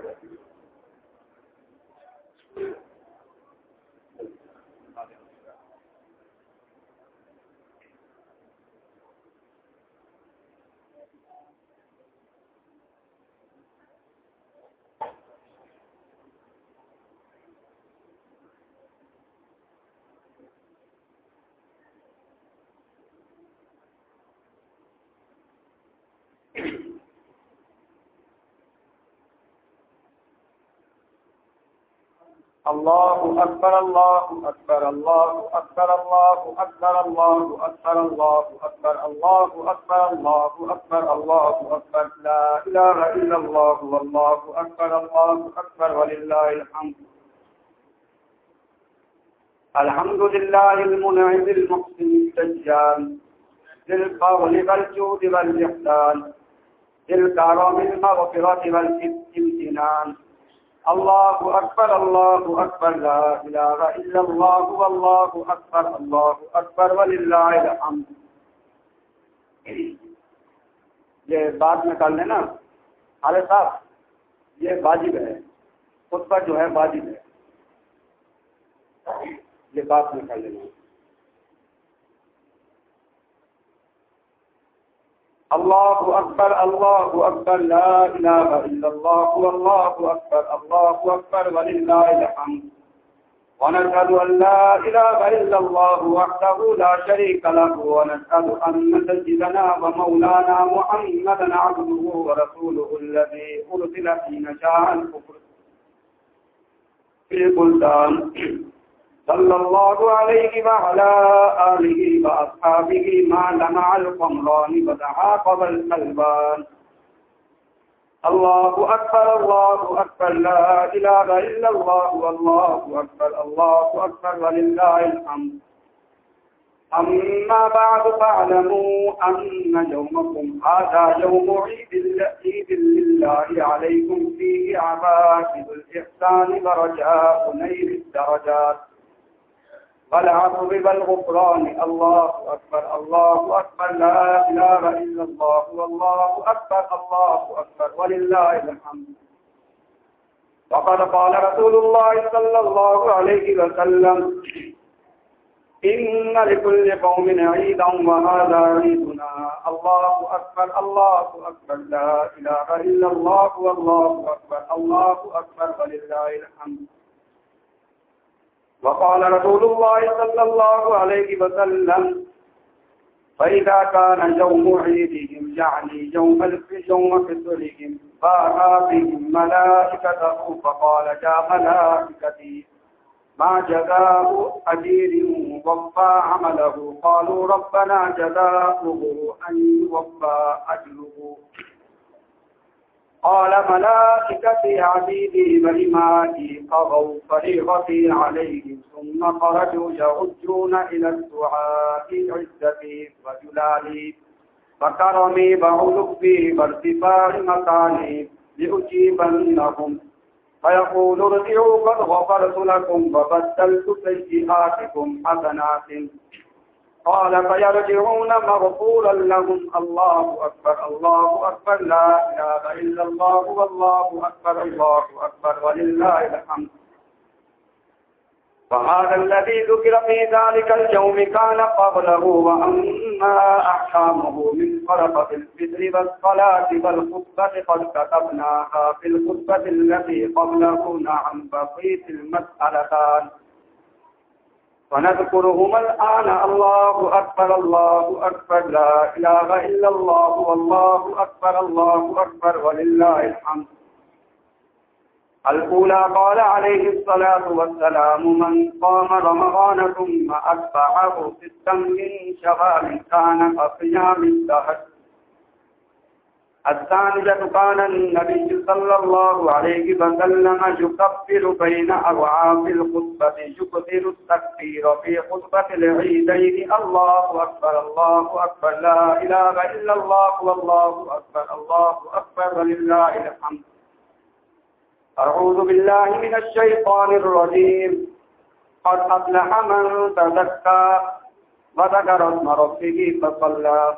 الله أكبر الله أكبر الله أكبر الله أكبر الله أكبر الله أكبر الله أكبر الله أكبر الله أكبر. لا إله إلا الله والله أكبر الله أكبر ولله الحمد. الحمد لله المنعم المحسن الدجال للقول والجود والإحسان للكرم المغفرة والإمتنان. الله أكبر الله أكبر لا إله إلا الله والله أكبر الله أكبر ولله الحمد یہ بات میں کر لینا ارے صاحب، یہ واجب ہے خود پر جو ہے واجب ہے۔ یہ بات میں کر لینا۔ الله أكبر الله أكبر لا إله إلا الله والله أكبر الله أكبر ولله الحمد ونشهد أن لا إله إلا الله وحده لا شريك له ونشهد أن سيدنا ومولانا محمدا عبده ورسوله الذي أرسل في نجاح الكفر في البلدان صلى الله عليه وعلى آله وأصحابه ما لمع القمران وتعاقب القلبان الله أكبر الله أكبر لا إله إلا الله والله أكبر الله أكبر ولله الحمد. أما بعد فاعلموا أن يومكم هذا يوم عيد لله عليكم فيه عباد الإحسان ورجاء نير الدرجات. والعفو والغفران الله أكبر الله أكبر لا إله إلا الله والله أكبر الله أكبر ولله الحمد. وقد قال رسول الله صلى الله عليه وسلم إن لكل قوم عيدا وهذا عيدنا الله أكبر الله أكبر لا إله إلا الله والله أكبر الله أكبر ولله الحمد. وقال رسول الله صلى الله عليه وسلم فإذا كان يوم عيدهم يعني يوم الفجوم فطرهم فأرى بهم ملائكته فقال يا ملائكتي ما جزاء أجير وفى عمله؟ قالوا ربنا جزاؤه أن يوفى أجره. قال ملائكتي عبيدي وإمائي قضوا فريغتي عليهم ثم خرجوا يغجون إلى الدعاء عزتي وجلالي فكرمي بعلقي وارتفاع مكاني لأجيبنهم. فيقول ارجعوا قد غفرت لكم وبدلت سيئاتكم حسنات. قال فيرجعون مغفورا لهم. الله أكبر الله أكبر لا إله إلا الله والله أكبر الله أكبر ولله الحمد. وهذا الذي ذكر في ذلك اليوم كان قبله وأما أحكامه من فرقة الفطر والصلاة والخطبة قد كتبناها في الخطبة التي قبله نعم بقيت المسألتان. ونذكرهما الآن. الله أكبر الله أكبر. لا إله إلا الله والله أكبر الله أكبر ولله الحمد. الأولى قال عليه الصلاة والسلام من قام رمضان ثم أتبعه ستا من شغال كان كقيام الدهر الثانية كان النبي صلى الله عليه وسلم يكفر بين أوعاف الخطبة يكثر التكفير في خطبة العيدين. الله أكبر الله أكبر لا إله إلا الله والله أكبر الله أكبر ولله الحمد. أعوذ بالله من الشيطان الرجيم. قد أفلح من تذكى وذكر اسم ربه فصلى.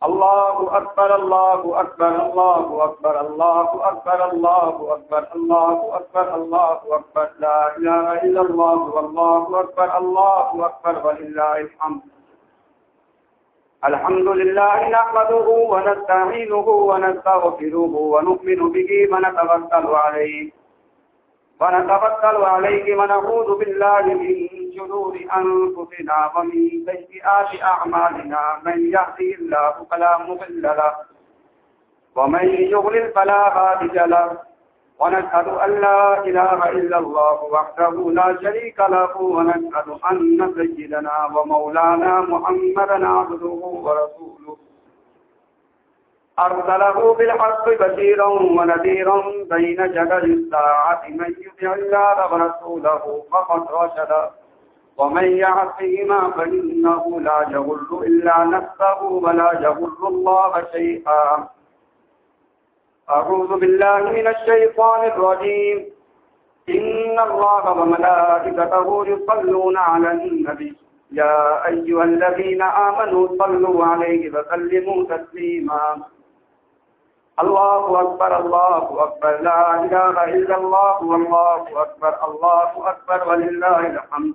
الله أكبر الله أكبر الله أكبر الله أكبر الله أكبر الله أكبر الله أكبر. لا إله إلا الله والله أكبر الله أكبر ولله الحمد. الحمد لله نحمده ونستعينه ونستغفره ونؤمن به ونتوكل عليه. ونتوكل عليه ونعوذ بالله من شرور أنفسنا ومن سيئات أعمالنا من يهدي الله فلا مضل له ومن يضلل فلا هادي له ونشهد أن لا إله إلا الله وحده لا شريك له ونشهد أن سيدنا ومولانا محمدا عبده ورسوله. أرسله بالحق بشيرا ونذيرا بين جدل الساعة من يطع الله ورسوله فقد رشد ومن يعصهما فإنه لا يغل إلا نفسه ولا يغل الله شيئا. أعوذ بالله من الشيطان الرجيم. إن الله وملائكته يصلون على النبي. يا أيها الذين آمنوا صلوا عليه وسلموا تسليما. الله أكبر الله أكبر لا إله إلا الله والله أكبر الله أكبر ولله الحمد.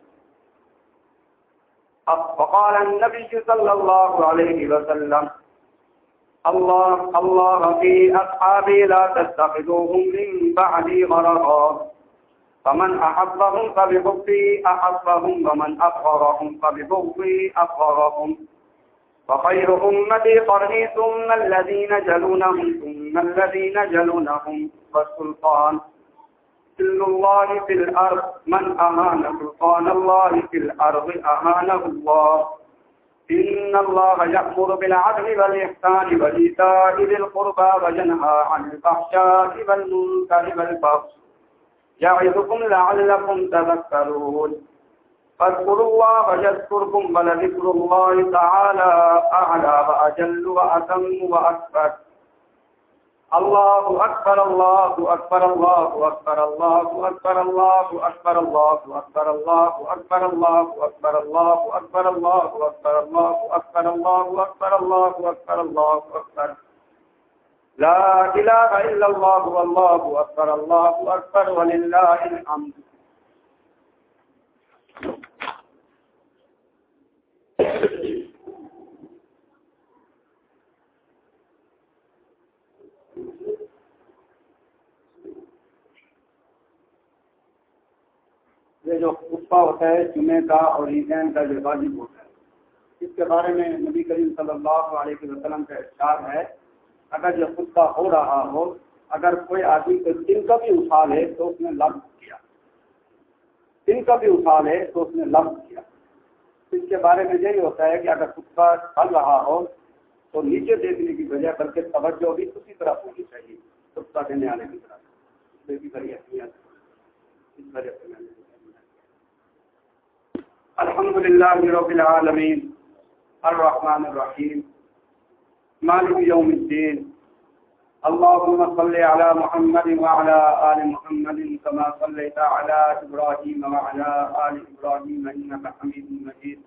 فقال النبي صلى الله عليه وسلم الله الله في أصحابي لا تتخذوهم من بعدي غرقا. فمن أحبهم فبحبي أحبهم ومن أبغرهم فببغضي أبغرهم فخير أمتي قرني ثم الذين جلونهم ثم الذين جلونهم والسلطان سل الله في الأرض. من أهان سلطان الله في الأرض. أهانه الله. إن الله يأمر بالعدل والإحسان والإيتاء ذي القربى وينهى عن الفحشاء والمنكر والبغي. يعظكم لعلكم تذكرون. فاذكروا الله يذكركم ولذكر الله تعالى أعلى وأجل وأتم وأكبر. الله أكبر الله أكبر الله أكبر الله أكبر الله أكبر الله أكبر الله أكبر الله أكبر الله أكبر الله أكبر الله أكبر الله أكبر الله أكبر الله أكبر لا إله إلا الله والله أكبر الله أكبر ولله الحمد یہ جو خطبہ ہوتا ہے، جمعہ کا اور عیدین کا جو واجب ہوتا ہے۔ اس کے بارے میں نبی کریم صلی اللہ علیہ وسلم کا ارشاد ہے، اگر یہ خطبہ ہو رہا ہو، اگر کوئی آدمی کو دن کا بھی اٹھا لے تو اس نے لفظ کیا۔ دن کا بھی اٹھا لے تو اس نے لفظ کیا۔ اس کے بارے میں یہی ہوتا ہے کہ اگر خطبہ چل رہا ہو، تو نیچے دیکھنے کی وجہ بلکہ توجہ بھی اسی طرح ہونی چاہیے۔ خطبہ دینے والے کی طرح۔ بڑی اہمیت اس وجہ سے میں نے الحمد لله رب العالمين، الرحمن الرحيم، مالك يوم الدين، اللهم صل على محمد وعلى آل محمد كما صليت على إبراهيم وعلى آل إبراهيم إنك حميد مجيد.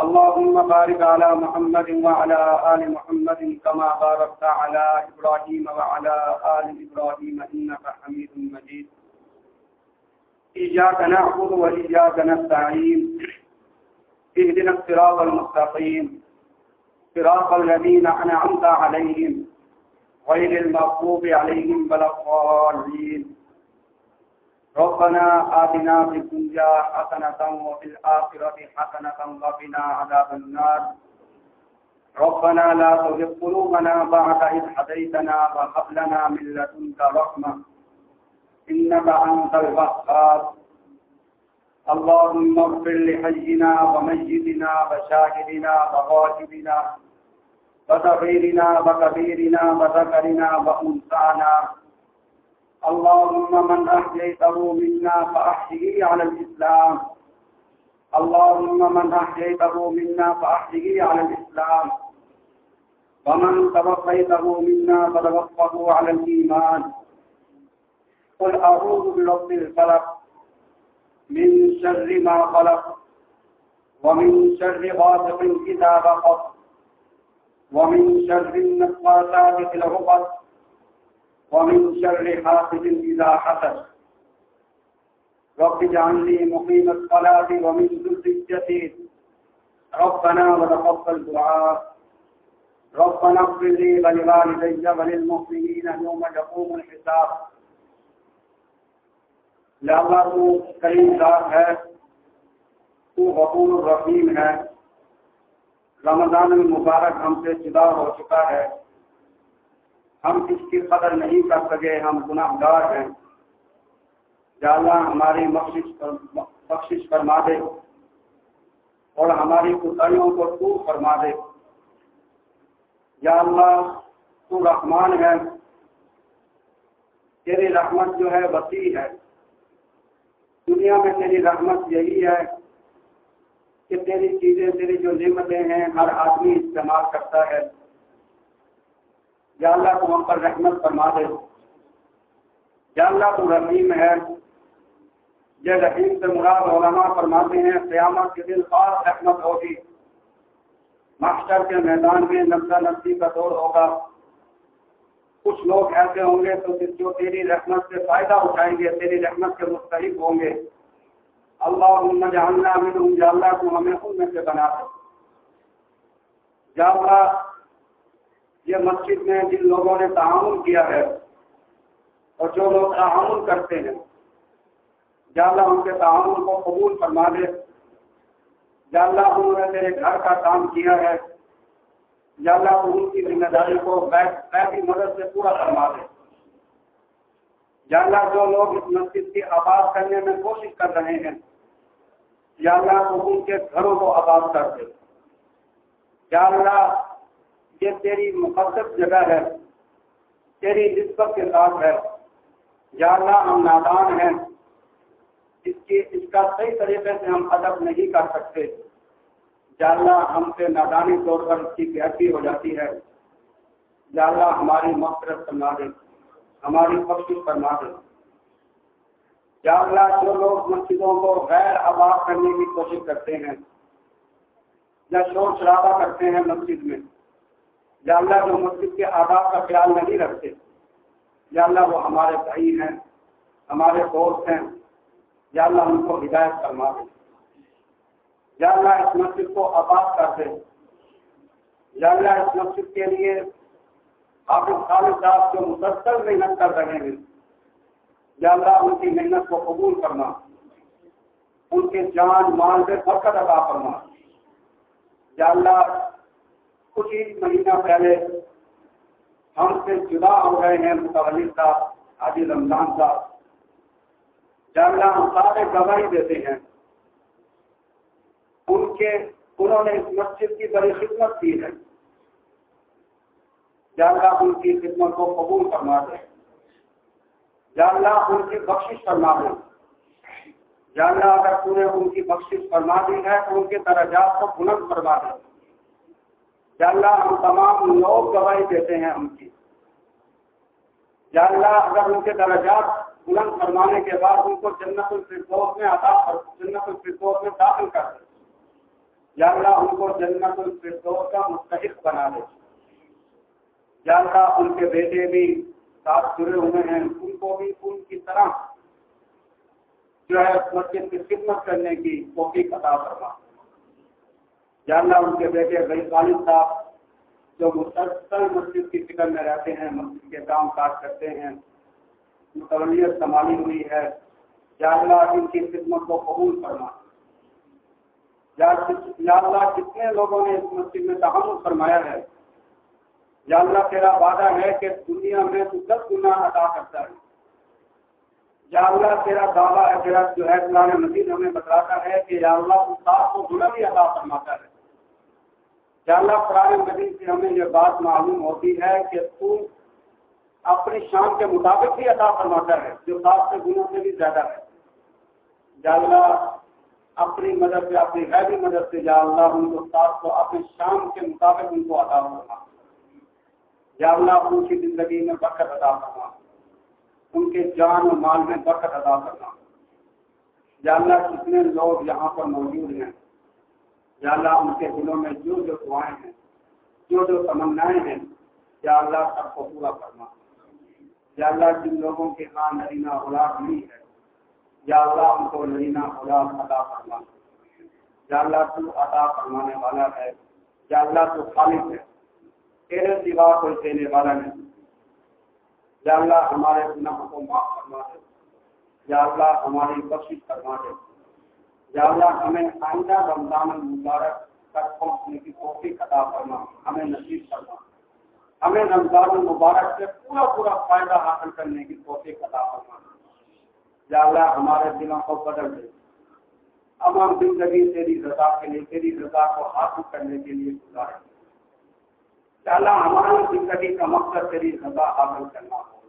اللهم بارك على محمد وعلى آل محمد كما باركت على إبراهيم وعلى آل إبراهيم إنك حميد مجيد. إياك نعبد وإياك نستعين اهدنا الصراط المستقيم. صراط الذين أنعمت عليهم غير المغضوب عليهم ولا الضالين. ربنا آتنا في الدنيا حسنة وفي الآخرة حسنة وقنا عذاب النار. ربنا لا تزغ قلوبنا بعد إذ هديتنا وهب لنا من لدنك رحمة. إنك أنت الوهاب. اللهم اغفر لحينا وميتنا وشاهدنا وغائبنا وصغيرنا وكبيرنا وذكرنا وأنثانا. اللهم من أحييته منا فأحيه على الإسلام. اللهم من أحييته منا فأحيه على الإسلام. ومن توفيته منا فتوفه على الإيمان. قل أعوذ برب الفلق من شر ما خلق ومن شر غاسق إذا وقف ومن شر النفاثات في العقد ومن شر حاسد إذا حسد. رب اجعلني مقيم الصلاة ومن ذريتي. ربنا وتقبل دعاء. ربنا اغفر لي ولوالدي وللمؤمنين يوم يقوم الحساب. لہذا تو کریم ذات ہے، تو غفور الرحیم ہے۔ رمضان المبارک ہم سے جدا ہو چکا ہے۔ ہم اس کی قدر نہیں کر سکے، ہم گناہ گار ہیں۔ یا اللہ ہماری بخشش فرما دے۔ اور ہماری کتائیوں کو تو فرما دے۔ یا اللہ تو رحمان ہے۔ تیری رحمت جو ہے وسیع ہے۔ دنیا میں تیری رحمت یہی ہے کہ تیری چیزیں، تیری جو نعمتیں ہیں، ہر آدمی استعمال کرتا ہے۔ یا اللہ تو ہم پر رحمت فرما دے۔ یا اللہ تو رحیم ہے۔ یہ رحیم سے مراد علماء فرماتے ہیں، قیامت کے دن خاص رحمت ہوگی۔ ماسٹر کے میدان میں نفسا نفسی کا دور ہوگا۔ کچھ لوگ ایسے ہوں گے تو جو تیری رحمت سے فائدہ اٹھائیں گے، تیری رحمت کے مستحق ہوں گے۔ اللہ جاننا ہوں یا اللہ کو ہمیں ان میں سے بنا یا اللہ، یہ مسجد میں جن لوگوں نے تعاون کیا ہے اور جو لوگ تعاون کرتے ہیں، یا اللہ ان کے تعاون کو قبول فرما دے۔ یا اللہ انہوں نے تیرے گھر کا کام کیا ہے یا اللہ ان کی ذمہ داری کو کی مدد سے پورا کروا دے۔ یا اللہ جو لوگ اس مسجد کی آباد کرنے میں کوشش کر رہے ہیں، یا اللہ ان کے گھروں کو آباد کر دے۔ یا اللہ، یہ تیری مقدس جگہ ہے، تیری نسبت کے ساتھ ہے۔ یا اللہ، ہم نادان ہیں۔ اس کی اس کا صحیح طریقے سے ہم ادب نہیں کر سکتے۔ اللہ ہم سے نادانی طور پر اس کی بےحدی ہو جاتی ہے۔ اللہ ہماری مفرت فرما دے، ہماری بخش فرما دے۔ اللہ جو لوگ مسجدوں کو غیر آباد کرنے کی کوشش کرتے ہیں یا شور شرابہ کرتے ہیں مسجد میں یا اللہ جو مسجد کے آداب کا خیال نہیں رکھتے یا اللہ وہ ہمارے بھائی ہیں، ہمارے دوست ہیں یا اللہ ان کو ہدایت فرما دے۔ یا اللہ اس مسجد کو آباد کر دے۔ یا اللہ اس مسجد کے لیے حافظ خالد صاحب جو مسلسل محنت کر رہے ہیں۔ یا اللہ ان کی محنت کو قبول کرنا ان کے جان، مال میں برکت عطا کرنا یا اللہ کچھ ہی مہینہ پہلے ہم سے جدا ہو گئے ہیں متولی صاحب، حاجی رمضان صاحب۔ یا اللہ ہم سارے گواہی دیتے ہیں۔ ان کے انہوں نے اس مسجد کی بڑی خدمت کی ہے۔ یا ان کی خدمت کو قبول کرنا دے۔ یا ان کی بخشش فرما دے۔ یا اگر تو نے ان کی بخشش فرما دی ہے تو ان کے درجات کو بلند فرما دے۔ یا ہم تمام لوگ گواہی دیتے ہیں ان کی۔ یا اگر ان کے درجات بلند فرمانے کے بعد ان کو جنت الفردوس میں عطا جنت الفردوس میں داخل کر دے۔ یا اللہ ان کو جنت الفردوس کا مستحق بنا دے۔ یا اللہ ان کے بیٹے بھی ساتھ جڑے ہوئے ہیں، ان کو بھی ان کی طرح جو ہے مسجد کی خدمت کرنے کی توفیق عطا کرنا یا اللہ ان کے بیٹے بھائی خالد صاحب جو مسلسل مسجد کی فکر میں رہتے ہیں، مسجد کے کام کاج کرتے ہیں، متولیت سنبھالی ہوئی ہے۔ یا اللہ ان کی خدمت کو قبول کرنا یا اللہ کتنے لوگوں نے اس مسجد میں تحمل فرمایا ہے؟ یا اللہ تیرا وعدہ ہے کہ دنیا میں تو دس گنا ادا کرتا ہے۔ یا اللہ تیرا دعویٰ ہے، تیرا جو ہے قرآن مزید ہمیں بتاتا ہے کہ یا اللہ استاد کو گنا بھی ادا فرماتا ہے۔ یا اللہ قرآن مزید سے ہمیں یہ بات معلوم ہوتی ہے کہ تو اپنی شان کے مطابق ہی عطا فرماتا ہے، جو سات سے گنوں سے بھی زیادہ ہے۔ یا اللہ اپنی مدد سے اپنی غیبی مدد سے یا اللہ ان کو ساتھ کو اپنی شان کے مطابق ان کو عطا فرما۔ یا اللہ، ان کی زندگی میں برکت ادا کرنا ان کے جان و مال میں برکت ادا کرنا یا اللہ، کتنے لوگ یہاں پر موجود ہیں۔ یا اللہ، ان کے دلوں میں جو جو دعائیں ہیں، جو جو تمنائیں ہیں، یا اللہ، سب کو پورا کرنا یا اللہ، جن لوگوں کے ہاں نرینا اولاد نہیں ہے یا اللہ ان کو نرینا اولاد ادا کرنا یا اللہ تو عطا فرمانے والا ہے۔ یا اللہ تو خالق ہے۔ تیرے سوا کوئی دینے والا نہیں۔ یا اللہ ہمارے گناہ کو معاف کروا دے۔ یا اللہ ہماری بخش کروا دے۔ یا اللہ ہمیں آئندہ رمضان المبارک تک پہنچنے کی توفیق عطا کرنا ہمیں نصیب کرنا ہمیں رمضان المبارک سے پورا پورا فائدہ حاصل کرنے کی توفیق عطا کرنا یا اللہ ہمارے دلوں کو بدل دے۔ اب ہم زندگی تیری رضا کے لیے، تیری رضا کو حاصل کرنے کے لیے گزاریں یا اللہ ہماری زندگی کا مقصد تیری رضا حاصل کرنا ہو۔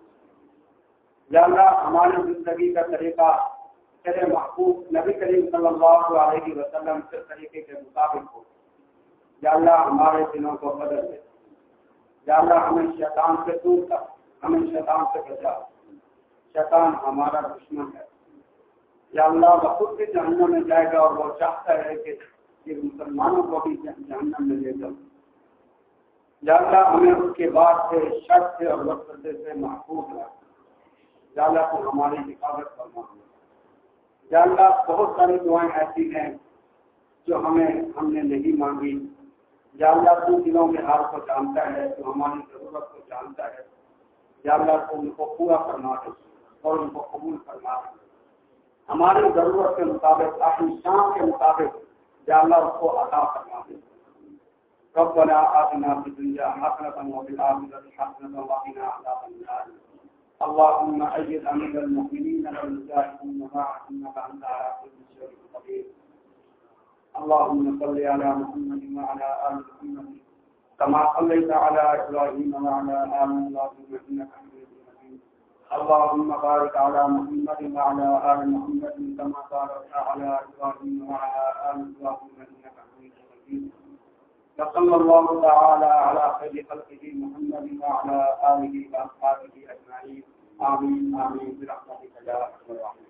یا اللہ ہماری زندگی کا طریقہ تیرے محبوب نبی کریم صلی اللہ علیہ وسلم کے طریقے کے مطابق ہو۔ یا اللہ ہمارے دنوں کو بدل دے۔ یا اللہ ہمیں شیطان سے دور کر، ہمیں شیطان سے بچا۔ شیطان ہمارا دشمن ہے۔ یا اللہ، وہ خود بھی جہنم میں جائے گا اور وہ چاہتا ہے کہ مسلمانوں کو بھی جہنم میں لے جاؤ یا اللہ، ہمیں اس کے بعد سے شک سے اور وقت سے محفوظ رکھ۔ یا اللہ کو ہماری حفاظت کرنا یا اللہ، بہت ساری دعائیں ایسی ہیں جو ہمیں، ہم نے نہیں مانگی۔ یا اللہ، تو دلوں کے حال کو جانتا ہے جو ہماری ضرورت کو جانتا ہے۔ یا اللہ کو ان کو پورا کرنا ہے۔ اور ان کو قبول کرنا ہماری ضرورت کے مطابق، اپنی شام کے مطابق اللہ اس کو عطا کرنا ہے ربنا آتنا في الدنيا حسنة وفي الآخرة حسنة وقنا عذاب النار۔ اللهم أجد أمير المؤمنين والمجاهدين معك إنك أنت على كل شيء قدير۔ اللهم صل على محمد وعلى آل محمد، كما صليت على إبراهيم وعلى آل إبراهيم إنك اللهم بارك على محمد وعلى آل محمد كما باركت على إبراهيم وعلى آل إبراهيم إنك حميد مجيد. وصلى الله تعالى على خير خلقه محمد وعلى آله وأصحابه أجمعين. آمين آمين. برحمتك يا أرحم الراحمين.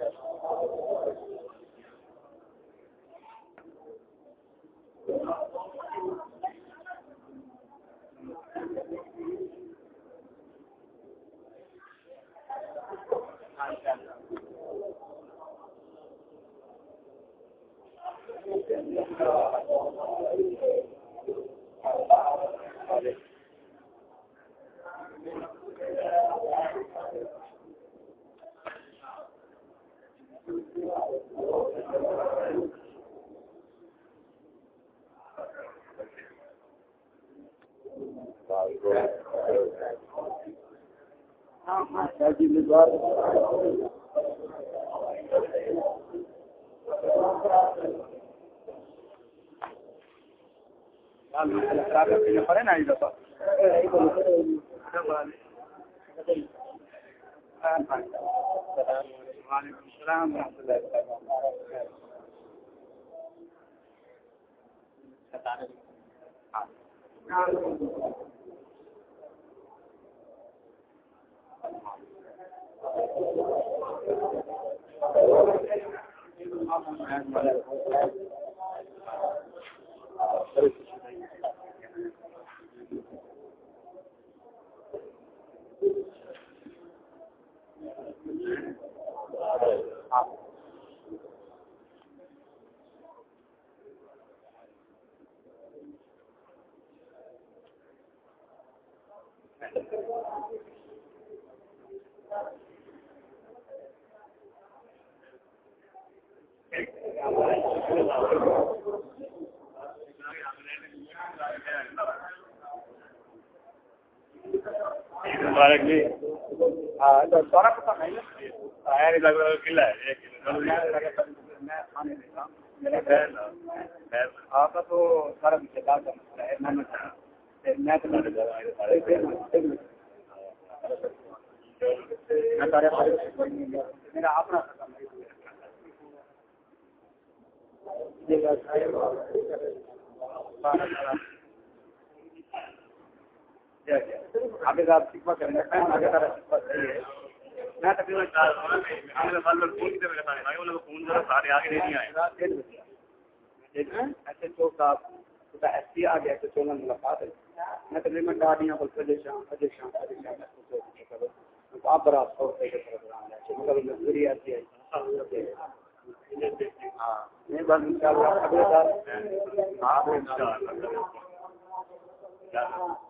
پڑے الباب وعليكم السلام ورحمة الله وبركاته ورحمۃ اللہ مبارک جی۔ ہاں سارا پتا نہیں۔ قلعہ ہے آپ کا تو سارا رشتے دار کا مسئلہ ہے۔ میں میرا اپنا آگے آپ سکھوا کریں گے آگے سارا سکھوا صحیح ہے میں تقریباً سارے آگے نہیں آئے۔ ایسے چوک آپ ایس پی آ گیا ایسے چولہا ملاقات ہے میں تقریباً گاڑیاں بول اجے شام اجے شام اجے شام آپ برا سو روپئے کے مزدوری ایسی ہے ہاں نہیں بس ان شاء اللہ اگلے سال ہاں ان شاء اللہ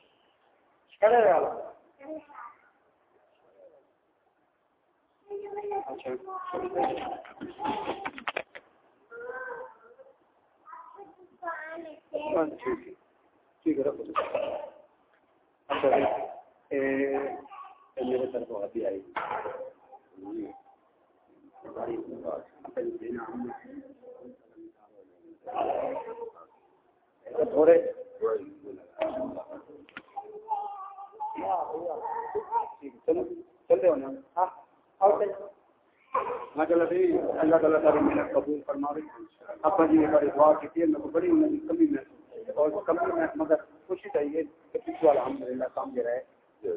¿Qué le eso. چلتے ہونا ہاں اللہ تعالیٰ تعالیٰ محنت قبول فرما ابا جی نے بڑی دعا کی کو بڑی انہوں نے کمی محسوس اور کمی میں مگر خوشی چاہیے کہ والا الحمد للہ کام دے رہا ہے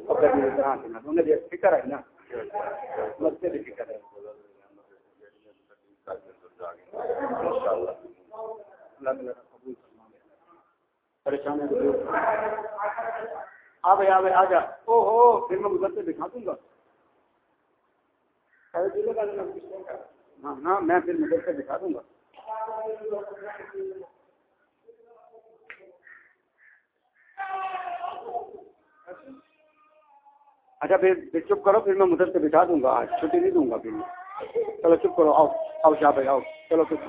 ابا جی نے جہاں انہیں جو فکر ہے نا مسئلے بھی فکر ہے اللہ تعالیٰ قبول ہے آ بھائی آ آ جا او ہو پھر میں ادھر سے دکھا دوں گا۔ ہاں ہاں میں پھر مدر سے دکھا دوں گا۔ اچھا پھر چپ کرو، پھر میں مدر سے بٹھا دوں گا۔ آج چھٹی نہیں دوں گا پھر چلو، چپ کرو، آؤ آؤ شاہ بھائی، آؤ۔ چلو، چپ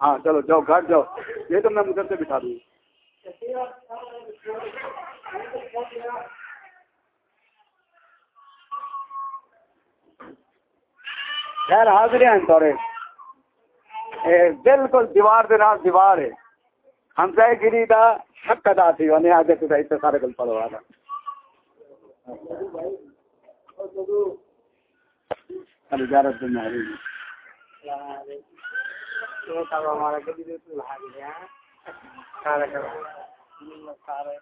ہاں چلو، جاؤ، گھر جاؤ۔ یہ تو میں مدر سے بٹھا دوں گا۔ خیر، حاضر ہیں تورے بالکل دیوار دے نال دیوار ہے۔ ہمسا گری دا حق ادا تھی یعنی ونے آگے تو ایسے سارے گل پڑھوا رہا اجازت دے مہری ہمارا کبھی دے تو لہا گیا سارے سارے